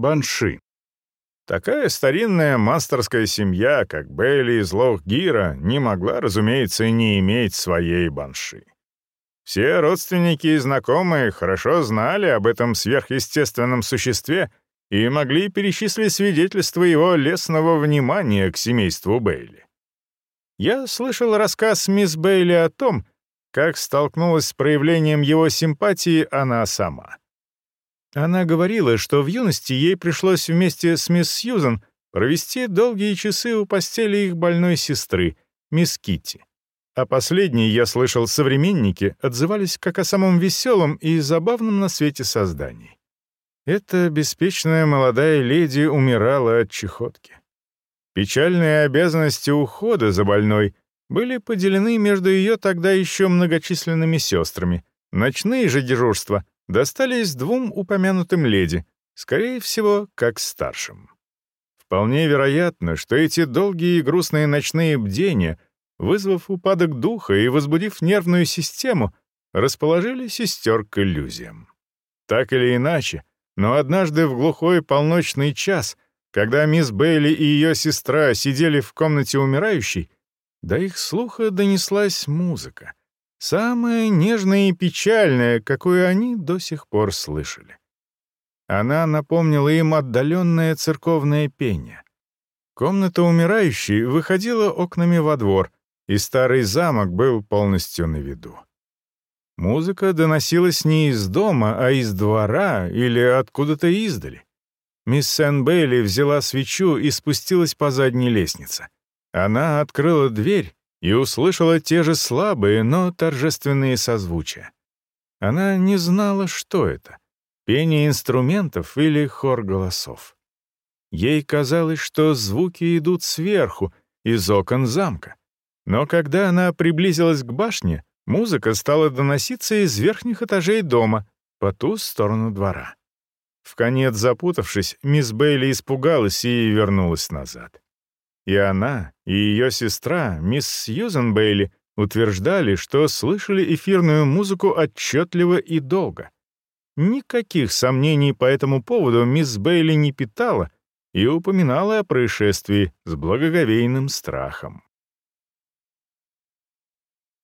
Банши. Такая старинная мастерская семья, как Бейли из Лох-Гира, не могла, разумеется, не иметь своей банши. Все родственники и знакомые хорошо знали об этом сверхъестественном существе и могли перечислить свидетельства его лесного внимания к семейству Бейли. Я слышал рассказ мисс Бейли о том, как столкнулась с проявлением его симпатии она сама. Она говорила, что в юности ей пришлось вместе с мисс Сьюзан провести долгие часы у постели их больной сестры, мисс Китти. А последние, я слышал, современники отзывались как о самом веселом и забавном на свете создании. Эта беспечная молодая леди умирала от чехотки. Печальные обязанности ухода за больной были поделены между ее тогда еще многочисленными сестрами. Ночные же дежурства достались двум упомянутым леди, скорее всего, как старшим. Вполне вероятно, что эти долгие и грустные ночные бдения, вызвав упадок духа и возбудив нервную систему, расположили сестер к иллюзиям. Так или иначе, но однажды в глухой полночный час, когда мисс Бейли и ее сестра сидели в комнате умирающей, до их слуха донеслась музыка — Самое нежное и печальное, какое они до сих пор слышали. Она напомнила им отдаленное церковное пение. Комната умирающей выходила окнами во двор, и старый замок был полностью на виду. Музыка доносилась не из дома, а из двора или откуда-то издали. Мисс Сен Бейли взяла свечу и спустилась по задней лестнице. Она открыла дверь и услышала те же слабые, но торжественные созвучия. Она не знала, что это — пение инструментов или хор голосов. Ей казалось, что звуки идут сверху, из окон замка. Но когда она приблизилась к башне, музыка стала доноситься из верхних этажей дома, по ту сторону двора. В конец запутавшись, мисс Бейли испугалась и вернулась назад. И она, и ее сестра, мисс Сьюзен Бейли, утверждали, что слышали эфирную музыку отчетливо и долго. Никаких сомнений по этому поводу мисс Бейли не питала и упоминала о происшествии с благоговейным страхом.